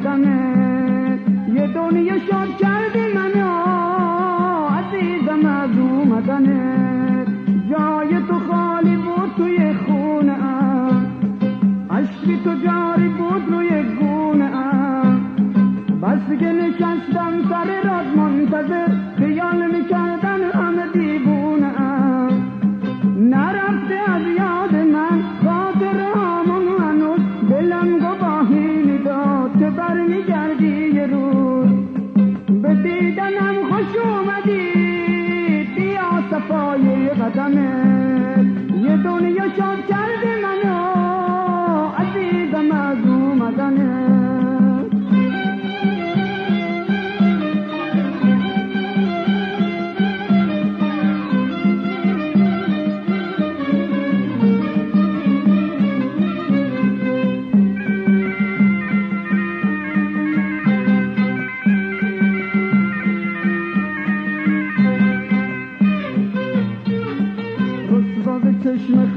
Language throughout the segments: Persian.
قدمه یه دنیا شاد کردی منو عزیزم از اومدنه. جای تو خالی بود توی خونه ام عشقی تو جاری بود روی گونه ام. بس که نشستم سر راد منتظر صفای قدمت یه دنیا شاد کردی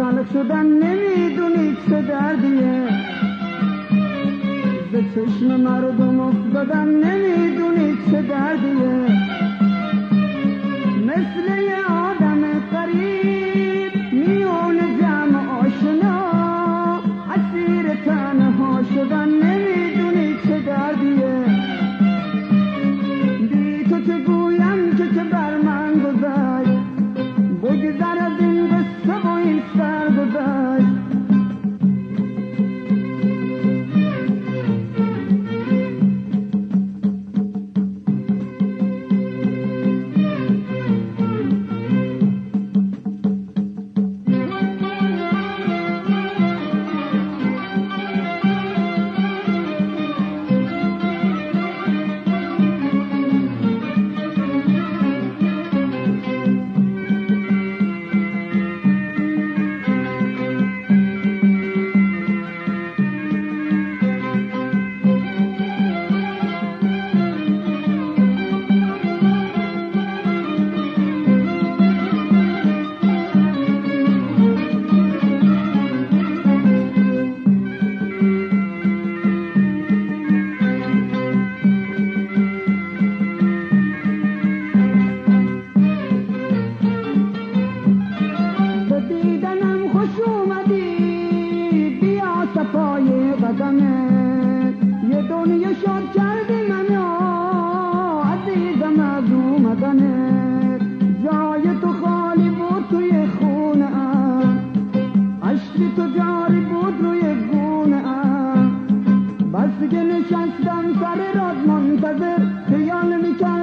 خلق شدن نمی‌دونی چه دردیه به چشم مردم افتادن نمی‌دونی چه دردیه مثل یه که نشستم سر راد منتظر خیال می‌کردن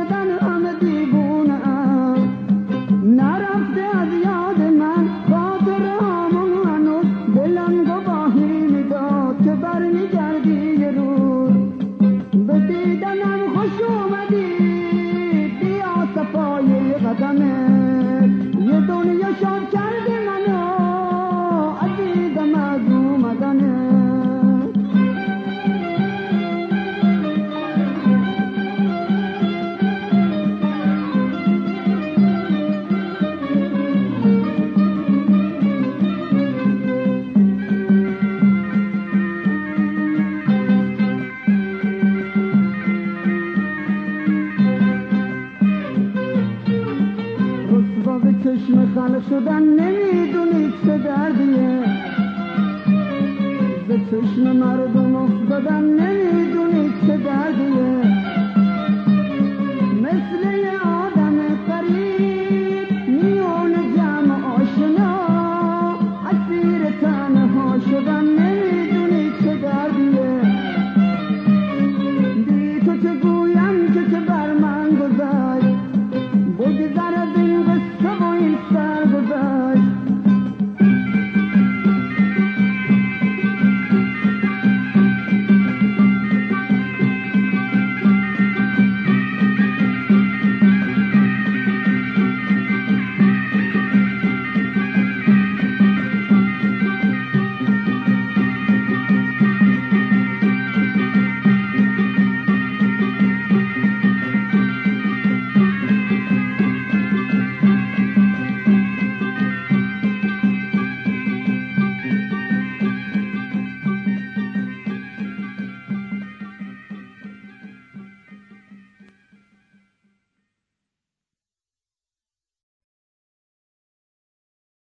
شدن نمی‌دونی چه دردیه. به چشم مردم افتادن نمی‌دونی چه دردیه.